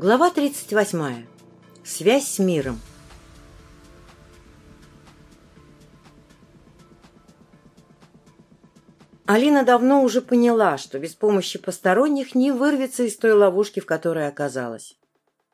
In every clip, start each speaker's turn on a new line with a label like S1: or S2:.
S1: Глава 38. Связь с миром. Алина давно уже поняла, что без помощи посторонних не вырвется из той ловушки, в которой оказалась.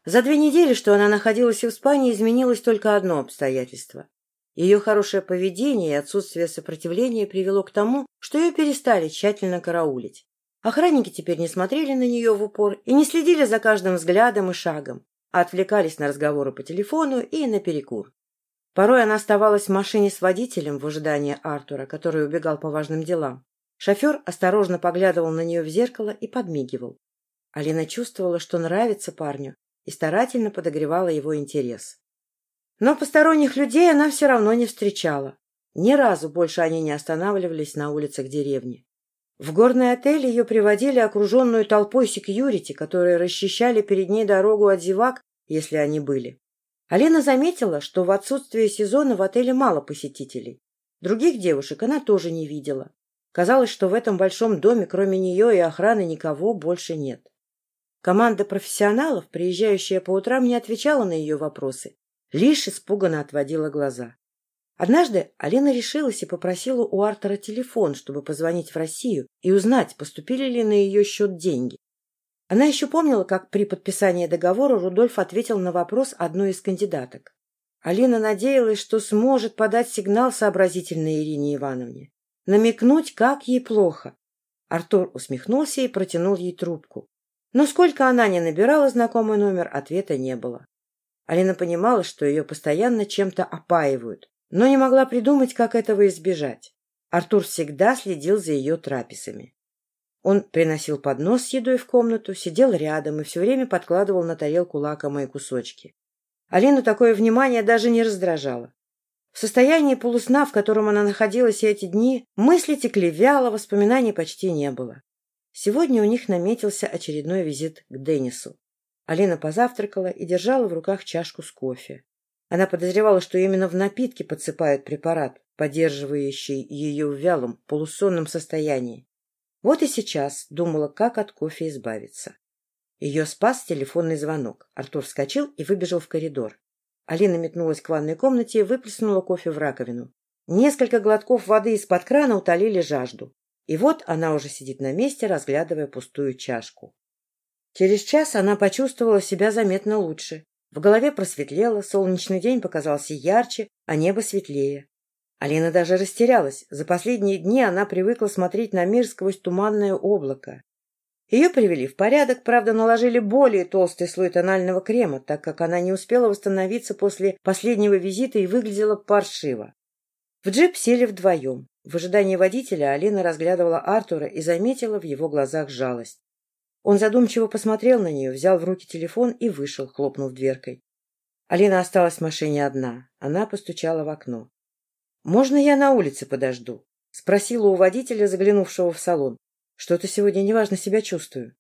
S1: За две недели, что она находилась в Испании, изменилось только одно обстоятельство. Ее хорошее поведение и отсутствие сопротивления привело к тому, что ее перестали тщательно караулить. Охранники теперь не смотрели на нее в упор и не следили за каждым взглядом и шагом, а отвлекались на разговоры по телефону и на перекур. Порой она оставалась в машине с водителем в ожидании Артура, который убегал по важным делам. Шофер осторожно поглядывал на нее в зеркало и подмигивал. Алина чувствовала, что нравится парню, и старательно подогревала его интерес. Но посторонних людей она все равно не встречала. Ни разу больше они не останавливались на улицах деревни. В горный отель ее приводили окруженную толпой секьюрити, которые расчищали перед ней дорогу от зевак, если они были. Алина заметила, что в отсутствие сезона в отеле мало посетителей. Других девушек она тоже не видела. Казалось, что в этом большом доме кроме нее и охраны никого больше нет. Команда профессионалов, приезжающая по утрам, не отвечала на ее вопросы, лишь испуганно отводила глаза. Однажды Алина решилась и попросила у Артера телефон, чтобы позвонить в Россию и узнать, поступили ли на ее счет деньги. Она еще помнила, как при подписании договора Рудольф ответил на вопрос одной из кандидаток. Алина надеялась, что сможет подать сигнал сообразительной Ирине Ивановне намекнуть, как ей плохо. Артур усмехнулся и протянул ей трубку. Но сколько она не набирала знакомый номер, ответа не было. Алина понимала, что ее постоянно чем-то опаивают, но не могла придумать, как этого избежать. Артур всегда следил за ее трапезами. Он приносил поднос с едой в комнату, сидел рядом и все время подкладывал на тарелку лакомые кусочки. Алину такое внимание даже не раздражало. В состоянии полусна, в котором она находилась эти дни, мысли текли вяло, воспоминаний почти не было. Сегодня у них наметился очередной визит к Деннису. Алина позавтракала и держала в руках чашку с кофе. Она подозревала, что именно в напитке подсыпают препарат, поддерживающий ее в вялом, полусонном состоянии. Вот и сейчас думала, как от кофе избавиться. Ее спас телефонный звонок. Артур вскочил и выбежал в коридор. Алина метнулась к ванной комнате и выплеснула кофе в раковину. Несколько глотков воды из-под крана утолили жажду. И вот она уже сидит на месте, разглядывая пустую чашку. Через час она почувствовала себя заметно лучше. В голове просветлело, солнечный день показался ярче, а небо светлее. Алина даже растерялась. За последние дни она привыкла смотреть на мир сквозь туманное облако. Ее привели в порядок, правда, наложили более толстый слой тонального крема, так как она не успела восстановиться после последнего визита и выглядела паршиво. В джип сели вдвоем. В ожидании водителя Алина разглядывала Артура и заметила в его глазах жалость. Он задумчиво посмотрел на нее, взял в руки телефон и вышел, хлопнув дверкой. Алина осталась в машине одна. Она постучала в окно. — Можно я на улице подожду? — спросила у водителя, заглянувшего в салон. Что-то сегодня неважно себя чувствую.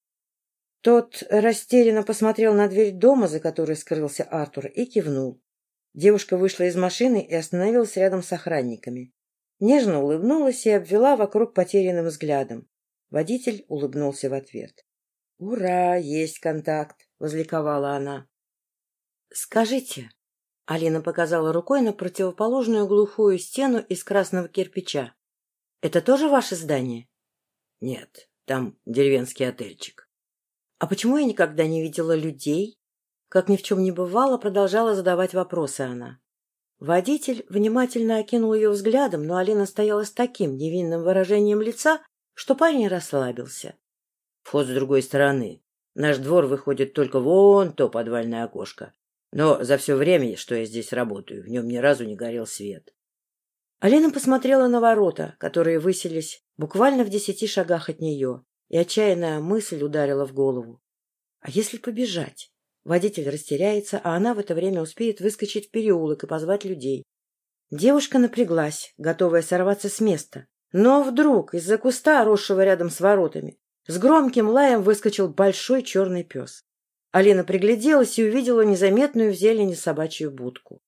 S1: Тот растерянно посмотрел на дверь дома, за которой скрылся Артур, и кивнул. Девушка вышла из машины и остановилась рядом с охранниками. Нежно улыбнулась и обвела вокруг потерянным взглядом. Водитель улыбнулся в ответ. — Ура, есть контакт! — возликовала она. — Скажите, — Алина показала рукой на противоположную глухую стену из красного кирпича, — это тоже ваше здание? — нет, там деревенский отельчик. А почему я никогда не видела людей? Как ни в чем не бывало, продолжала задавать вопросы она. Водитель внимательно окинул ее взглядом, но Алина стояла с таким невинным выражением лица, что парень расслабился. Вход с другой стороны. Наш двор выходит только вон то подвальное окошко. Но за все время, что я здесь работаю, в нем ни разу не горел свет. Алина посмотрела на ворота, которые высились буквально в десяти шагах от нее, и отчаянная мысль ударила в голову. А если побежать? Водитель растеряется, а она в это время успеет выскочить в переулок и позвать людей. Девушка напряглась, готовая сорваться с места. Но вдруг из-за куста, росшего рядом с воротами, с громким лаем выскочил большой черный пес. Алина пригляделась и увидела незаметную в зелени собачью будку.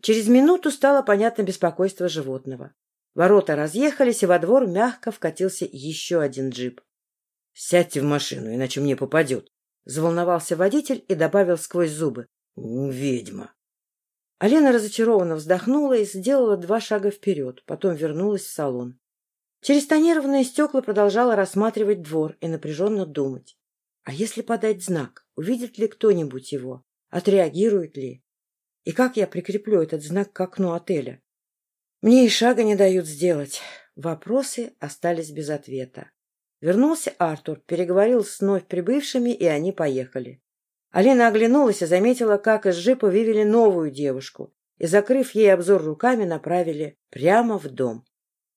S1: Через минуту стало понятно беспокойство животного. Ворота разъехались, и во двор мягко вкатился еще один джип. — Сядьте в машину, иначе мне попадет, — заволновался водитель и добавил сквозь зубы. — Ведьма. Алина разочарованно вздохнула и сделала два шага вперед, потом вернулась в салон. Через тонированные стекла продолжала рассматривать двор и напряженно думать. А если подать знак, увидит ли кто-нибудь его, отреагирует ли? И как я прикреплю этот знак к окну отеля? Мне и шага не дают сделать. Вопросы остались без ответа. Вернулся Артур, переговорил с вновь прибывшими, и они поехали. Алина оглянулась и заметила, как из джипа вывели новую девушку и, закрыв ей обзор руками, направили прямо в дом.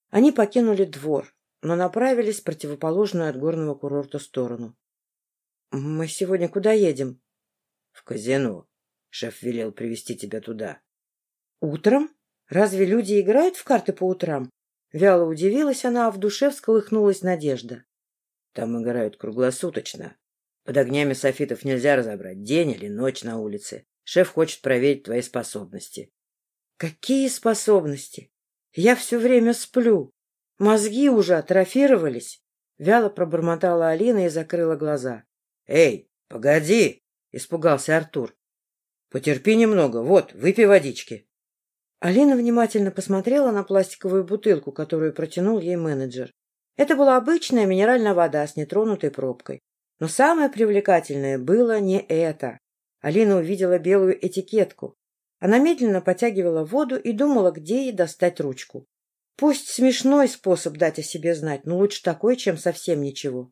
S1: Они покинули двор, но направились в противоположную от горного курорта сторону. — Мы сегодня куда едем? — В казино. Шеф велел привести тебя туда. — Утром? Разве люди играют в карты по утрам? Вяло удивилась она, а в душе всколыхнулась надежда. — Там играют круглосуточно, под огнями софитов нельзя разобрать, день или ночь на улице. Шеф хочет проверить твои способности. Какие способности? Я все время сплю. Мозги уже атрофировались. Вяло пробормотала Алина и закрыла глаза. Эй, погоди! Испугался Артур. Потерпи немного. Вот, выпей водички. Алина внимательно посмотрела на пластиковую бутылку, которую протянул ей менеджер. Это была обычная минеральная вода с нетронутой пробкой. Но самое привлекательное было не это. Алина увидела белую этикетку. Она медленно потягивала воду и думала, где ей достать ручку. Пусть смешной способ дать о себе знать, но лучше такой, чем совсем ничего.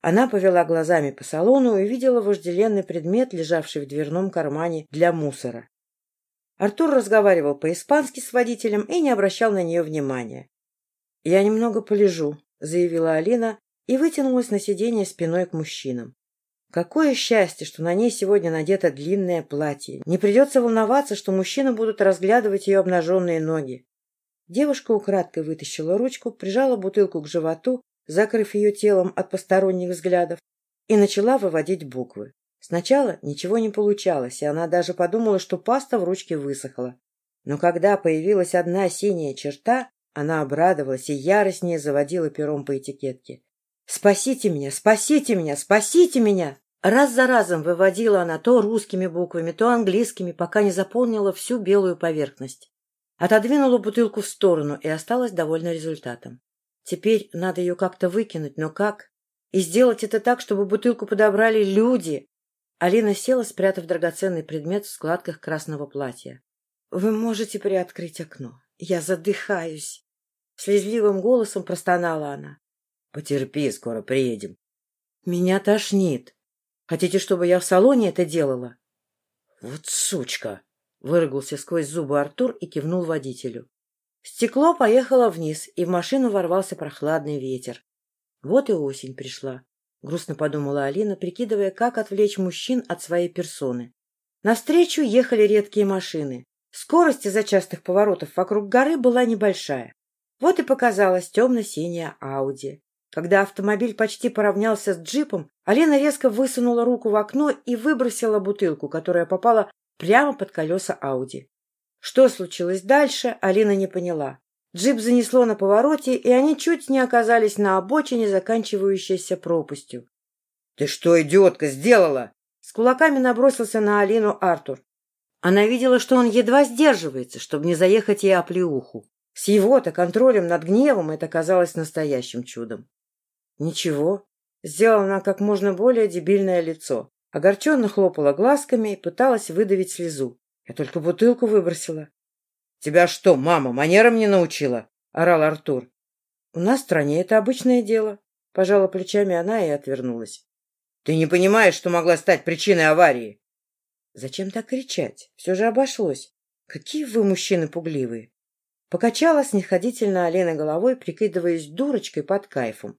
S1: Она повела глазами по салону и увидела вожделенный предмет, лежавший в дверном кармане для мусора. Артур разговаривал по-испански с водителем и не обращал на нее внимания. — Я немного полежу, — заявила Алина, и вытянулась на сиденье спиной к мужчинам. Какое счастье, что на ней сегодня надето длинное платье. Не придется волноваться, что мужчины будут разглядывать ее обнаженные ноги. Девушка украдкой вытащила ручку, прижала бутылку к животу, закрыв ее телом от посторонних взглядов, и начала выводить буквы. Сначала ничего не получалось, и она даже подумала, что паста в ручке высохла. Но когда появилась одна синяя черта, она обрадовалась и яростнее заводила пером по этикетке. «Спасите меня! Спасите меня! Спасите меня!» Раз за разом выводила она то русскими буквами, то английскими, пока не заполнила всю белую поверхность. Отодвинула бутылку в сторону и осталась довольна результатом. Теперь надо ее как-то выкинуть, но как? И сделать это так, чтобы бутылку подобрали люди. Алина села, спрятав драгоценный предмет в складках красного платья. — Вы можете приоткрыть окно. Я задыхаюсь. Слезливым голосом простонала она. Потерпи, скоро приедем. Меня тошнит. Хотите, чтобы я в салоне это делала? Вот сучка! Выругался сквозь зубы Артур и кивнул водителю. Стекло поехало вниз, и в машину ворвался прохладный ветер. Вот и осень пришла. Грустно подумала Алина, прикидывая, как отвлечь мужчин от своей персоны. Навстречу ехали редкие машины. Скорость из-за частых поворотов вокруг горы была небольшая. Вот и показалась темно-синяя Ауди. Когда автомобиль почти поравнялся с джипом, Алина резко высунула руку в окно и выбросила бутылку, которая попала прямо под колеса Ауди. Что случилось дальше, Алина не поняла. Джип занесло на повороте, и они чуть не оказались на обочине, заканчивающейся пропастью. — Ты что, идиотка, сделала? С кулаками набросился на Алину Артур. Она видела, что он едва сдерживается, чтобы не заехать ей оплеуху. С его-то контролем над гневом это казалось настоящим чудом. Ничего. Сделала она как можно более дебильное лицо. Огорченно хлопала глазками и пыталась выдавить слезу. Я только бутылку выбросила. — Тебя что, мама, манерам не научила? — орал Артур. — У нас в стране это обычное дело. Пожала плечами она и отвернулась. — Ты не понимаешь, что могла стать причиной аварии? — Зачем так кричать? Все же обошлось. Какие вы мужчины пугливые! Покачала снисходительно Алена головой, прикидываясь дурочкой под кайфом.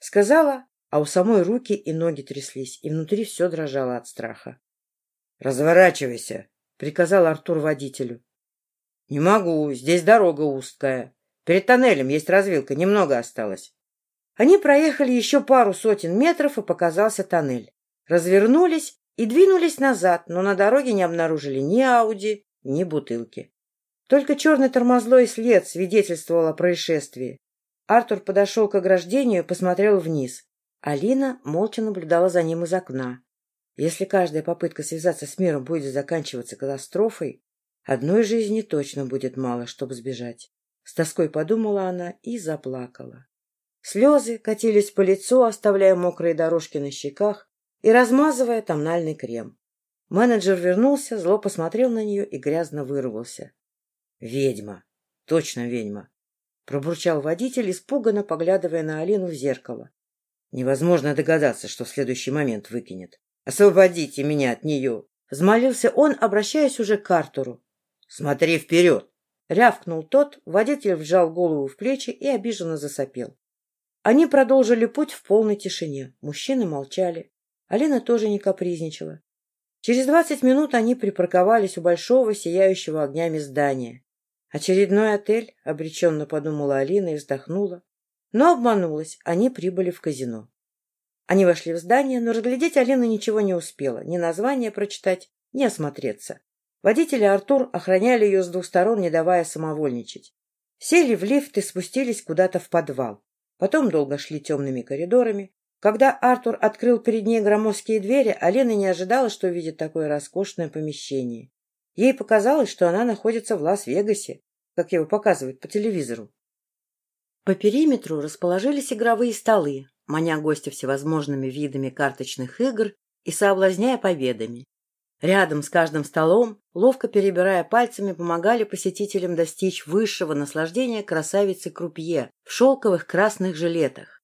S1: Сказала, а у самой руки и ноги тряслись, и внутри все дрожало от страха. — Разворачивайся, — приказал Артур водителю. — Не могу, здесь дорога узкая. Перед тоннелем есть развилка, немного осталось. Они проехали еще пару сотен метров, и показался тоннель. Развернулись и двинулись назад, но на дороге не обнаружили ни Ауди, ни бутылки. Только черный тормозлой след свидетельствовал о происшествии. Артур подошел к ограждению и посмотрел вниз. Алина молча наблюдала за ним из окна. Если каждая попытка связаться с миром будет заканчиваться катастрофой, одной жизни точно будет мало, чтобы сбежать. С тоской подумала она и заплакала. Слезы катились по лицу, оставляя мокрые дорожки на щеках и размазывая тональный крем. Менеджер вернулся, зло посмотрел на нее и грязно вырвался. — Ведьма! Точно ведьма! — пробурчал водитель, испуганно поглядывая на Алину в зеркало. Невозможно догадаться, что в следующий момент выкинет. «Освободите меня от нее!» Взмолился он, обращаясь уже к Артуру. «Смотри вперед!» Рявкнул тот, водитель вжал голову в плечи и обиженно засопел. Они продолжили путь в полной тишине. Мужчины молчали. Алина тоже не капризничала. Через двадцать минут они припарковались у большого, сияющего огнями здания. «Очередной отель», — обреченно подумала Алина и вздохнула. Но обманулась, они прибыли в казино. Они вошли в здание, но разглядеть Алина ничего не успела, ни название прочитать, ни осмотреться. Водители Артур охраняли ее с двух сторон, не давая самовольничать. Сели в лифт и спустились куда-то в подвал. Потом долго шли темными коридорами. Когда Артур открыл перед ней громоздкие двери, Алина не ожидала, что увидит такое роскошное помещение. Ей показалось, что она находится в Лас-Вегасе, как его показывают по телевизору. По периметру расположились игровые столы, маня гостя всевозможными видами карточных игр и соблазняя победами. Рядом с каждым столом, ловко перебирая пальцами, помогали посетителям достичь высшего наслаждения красавицы Крупье в шелковых красных жилетах.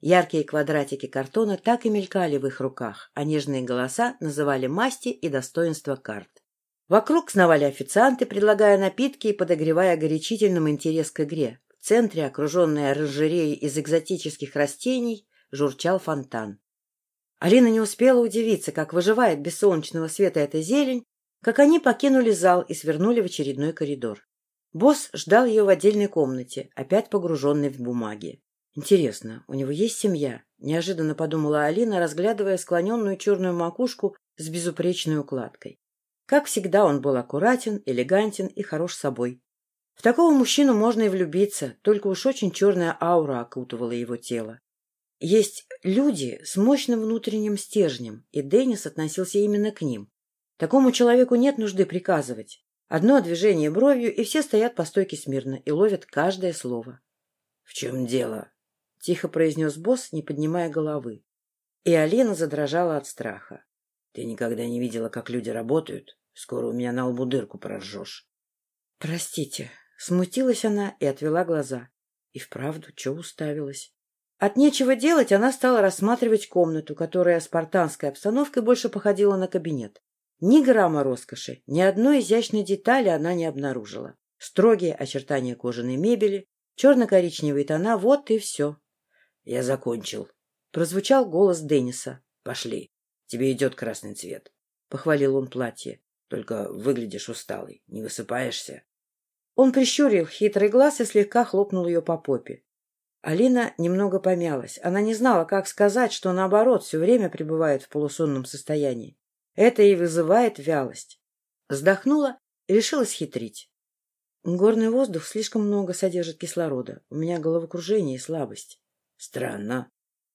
S1: Яркие квадратики картона так и мелькали в их руках, а нежные голоса называли масти и достоинства карт. Вокруг сновали официанты, предлагая напитки и подогревая горячительным интерес к игре. В центре, окруженной оранжереей из экзотических растений, журчал фонтан. Алина не успела удивиться, как выживает без солнечного света эта зелень, как они покинули зал и свернули в очередной коридор. Босс ждал ее в отдельной комнате, опять погруженный в бумаги. «Интересно, у него есть семья?» — неожиданно подумала Алина, разглядывая склоненную черную макушку с безупречной укладкой. Как всегда, он был аккуратен, элегантен и хорош собой. В такого мужчину можно и влюбиться, только уж очень черная аура окутывала его тело. Есть люди с мощным внутренним стержнем, и Деннис относился именно к ним. Такому человеку нет нужды приказывать. Одно движение бровью, и все стоят по стойке смирно и ловят каждое слово. — В чем дело? — тихо произнес босс, не поднимая головы. И Алина задрожала от страха. — Ты никогда не видела, как люди работают? Скоро у меня на лбу дырку прожжешь. — Простите, Смутилась она и отвела глаза. И вправду, что уставилась? От нечего делать она стала рассматривать комнату, которая спартанской обстановкой больше походила на кабинет. Ни грамма роскоши, ни одной изящной детали она не обнаружила. Строгие очертания кожаной мебели, черно-коричневые тона — вот и все. — Я закончил. Прозвучал голос Денниса. — Пошли. Тебе идет красный цвет. — похвалил он платье. — Только выглядишь усталый. Не высыпаешься? Он прищурил хитрый глаз и слегка хлопнул ее по попе. Алина немного помялась. Она не знала, как сказать, что, наоборот, все время пребывает в полусонном состоянии. Это и вызывает вялость. Вздохнула и решила схитрить. Горный воздух слишком много содержит кислорода. У меня головокружение и слабость. Странно.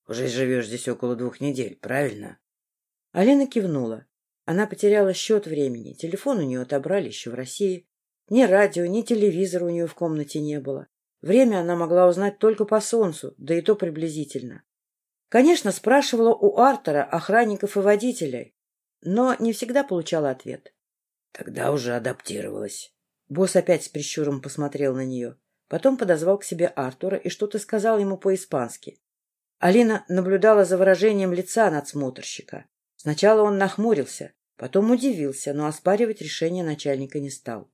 S1: Уже живешь здесь около двух недель, правильно? Алина кивнула. Она потеряла счет времени. Телефон у нее отобрали еще в России. Ни радио, ни телевизора у нее в комнате не было. Время она могла узнать только по солнцу, да и то приблизительно. Конечно, спрашивала у Артера, охранников и водителей, но не всегда получала ответ. Тогда уже адаптировалась. Босс опять с прищуром посмотрел на нее. Потом подозвал к себе Артура и что-то сказал ему по-испански. Алина наблюдала за выражением лица надсмотрщика. Сначала он нахмурился, потом удивился, но оспаривать решение начальника не стал.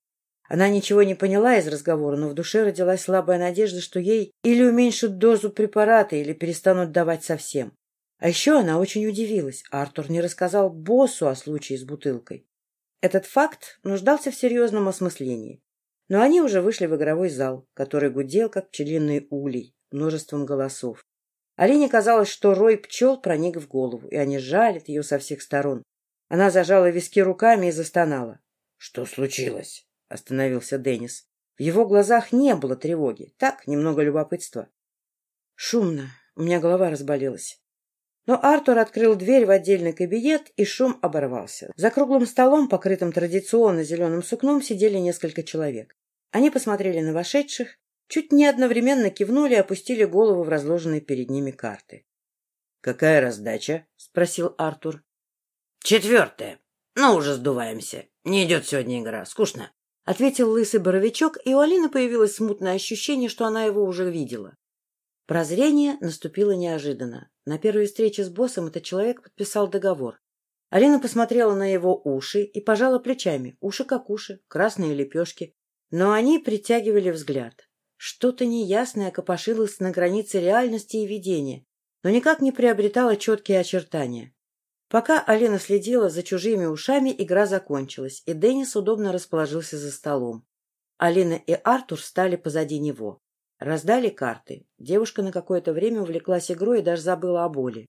S1: Она ничего не поняла из разговора, но в душе родилась слабая надежда, что ей или уменьшат дозу препарата, или перестанут давать совсем. А еще она очень удивилась. Артур не рассказал боссу о случае с бутылкой. Этот факт нуждался в серьезном осмыслении. Но они уже вышли в игровой зал, который гудел, как пчелиный улей, множеством голосов. Алине казалось, что рой пчел проник в голову, и они жалят ее со всех сторон. Она зажала виски руками и застонала. — Что случилось? — остановился Деннис. В его глазах не было тревоги, так, немного любопытства. — Шумно. У меня голова разболелась. Но Артур открыл дверь в отдельный кабинет, и шум оборвался. За круглым столом, покрытым традиционно зеленым сукном, сидели несколько человек. Они посмотрели на вошедших, чуть не одновременно кивнули и опустили голову в разложенные перед ними карты. — Какая раздача? — спросил Артур. — Четвертая. Ну, уже сдуваемся. Не идет сегодня игра. Скучно. — ответил лысый боровичок, и у Алины появилось смутное ощущение, что она его уже видела. Прозрение наступило неожиданно. На первой встрече с боссом этот человек подписал договор. Алина посмотрела на его уши и пожала плечами. Уши как уши, красные лепешки. Но они притягивали взгляд. Что-то неясное копошилось на границе реальности и видения, но никак не приобретало четкие очертания. Пока Алина следила за чужими ушами, игра закончилась, и Деннис удобно расположился за столом. Алина и Артур стали позади него. Раздали карты. Девушка на какое-то время увлеклась игрой и даже забыла о боли.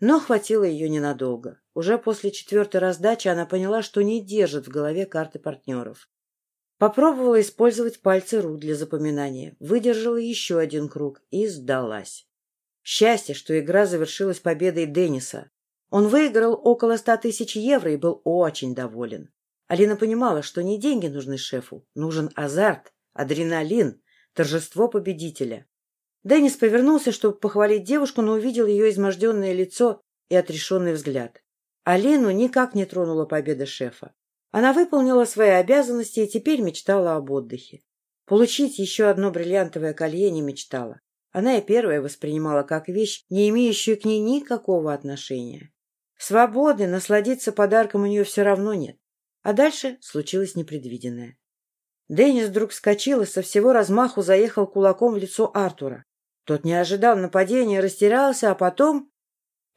S1: Но хватило ее ненадолго. Уже после четвертой раздачи она поняла, что не держит в голове карты партнеров. Попробовала использовать пальцы Ру для запоминания, выдержала еще один круг и сдалась. Счастье, что игра завершилась победой Денниса. Он выиграл около ста тысяч евро и был очень доволен. Алина понимала, что не деньги нужны шефу, нужен азарт, адреналин, торжество победителя. Деннис повернулся, чтобы похвалить девушку, но увидел ее изможденное лицо и отрешенный взгляд. Алину никак не тронула победа шефа. Она выполнила свои обязанности и теперь мечтала об отдыхе. Получить еще одно бриллиантовое колье не мечтала. Она и первая воспринимала как вещь, не имеющую к ней никакого отношения. Свободы, насладиться подарком у нее все равно нет. А дальше случилось непредвиденное. Деннис вдруг вскочил и со всего размаху заехал кулаком в лицо Артура. Тот не ожидал нападения, растерялся, а потом...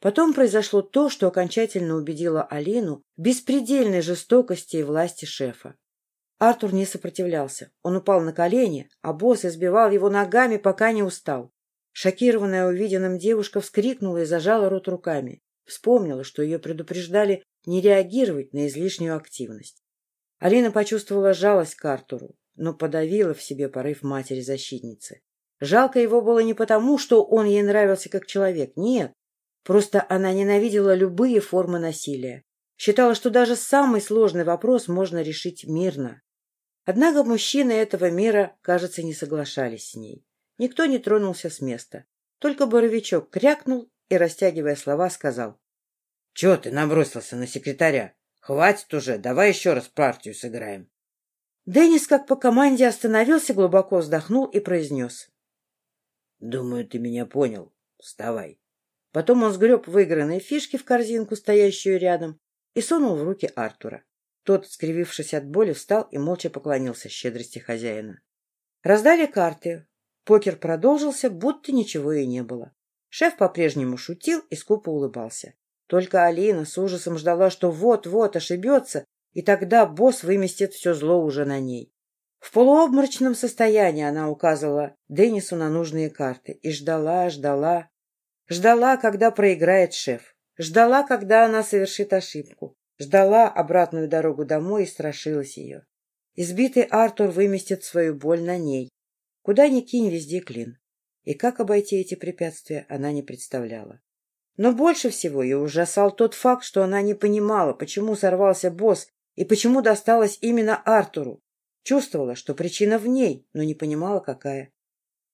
S1: Потом произошло то, что окончательно убедило Алину в беспредельной жестокости и власти шефа. Артур не сопротивлялся. Он упал на колени, а босс избивал его ногами, пока не устал. Шокированная увиденным девушка вскрикнула и зажала рот руками. Вспомнила, что ее предупреждали не реагировать на излишнюю активность. Алина почувствовала жалость к Артуру, но подавила в себе порыв матери-защитницы. Жалко его было не потому, что он ей нравился как человек, нет. Просто она ненавидела любые формы насилия. Считала, что даже самый сложный вопрос можно решить мирно. Однако мужчины этого мира, кажется, не соглашались с ней. Никто не тронулся с места. Только Боровичок крякнул и, растягивая слова, сказал. — Чего ты набросился на секретаря? Хватит уже, давай еще раз партию сыграем. Деннис, как по команде, остановился, глубоко вздохнул и произнес. — Думаю, ты меня понял. Вставай. Потом он сгреб выигранные фишки в корзинку, стоящую рядом, и сунул в руки Артура. Тот, скривившись от боли, встал и молча поклонился щедрости хозяина. Раздали карты. Покер продолжился, будто ничего и не было. Шеф по-прежнему шутил и скупо улыбался. Только Алина с ужасом ждала, что вот-вот ошибется, и тогда босс выместит все зло уже на ней. В полуобморочном состоянии она указывала Деннису на нужные карты и ждала, ждала. Ждала, когда проиграет шеф. Ждала, когда она совершит ошибку. Ждала обратную дорогу домой и страшилась ее. Избитый Артур выместит свою боль на ней. Куда ни кинь, везде клин. И как обойти эти препятствия, она не представляла. Но больше всего ее ужасал тот факт, что она не понимала, почему сорвался босс и почему досталось именно Артуру. Чувствовала, что причина в ней, но не понимала, какая.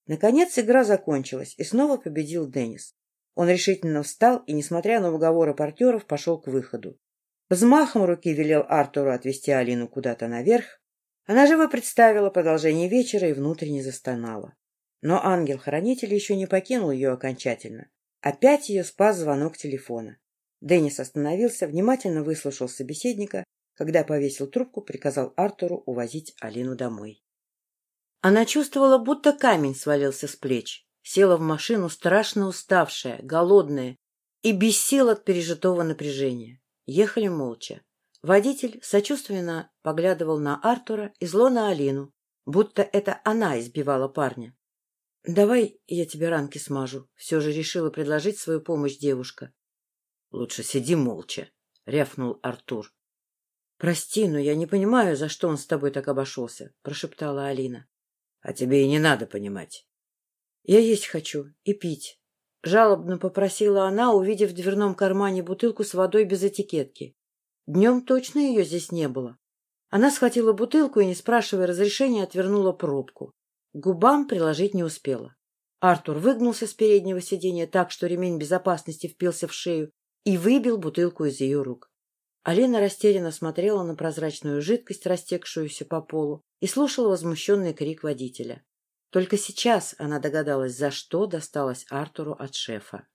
S1: Наконец игра закончилась, и снова победил Деннис. Он решительно встал и, несмотря на уговоры партнеров, пошел к выходу. Взмахом руки велел Артуру отвести Алину куда-то наверх. Она живо представила продолжение вечера и внутренне застонала. Но ангел-хранитель еще не покинул ее окончательно. Опять ее спас звонок телефона. Деннис остановился, внимательно выслушал собеседника, когда повесил трубку, приказал Артуру увозить Алину домой. Она чувствовала, будто камень свалился с плеч. Села в машину, страшно уставшая, голодная и без сил от пережитого напряжения. Ехали молча. Водитель сочувственно поглядывал на Артура и зло на Алину, будто это она избивала парня. — Давай я тебе ранки смажу, — все же решила предложить свою помощь девушка. — Лучше сиди молча, — рявкнул Артур. — Прости, но я не понимаю, за что он с тобой так обошелся, — прошептала Алина. — А тебе и не надо понимать. — Я есть хочу и пить. — жалобно попросила она, увидев в дверном кармане бутылку с водой без этикетки. Днем точно ее здесь не было. Она схватила бутылку и, не спрашивая разрешения, отвернула пробку. Губам приложить не успела. Артур выгнулся с переднего сиденья так, что ремень безопасности впился в шею и выбил бутылку из ее рук. Алина растерянно смотрела на прозрачную жидкость, растекшуюся по полу, и слушала возмущенный крик водителя. Только сейчас она догадалась, за что досталось Артуру от шефа.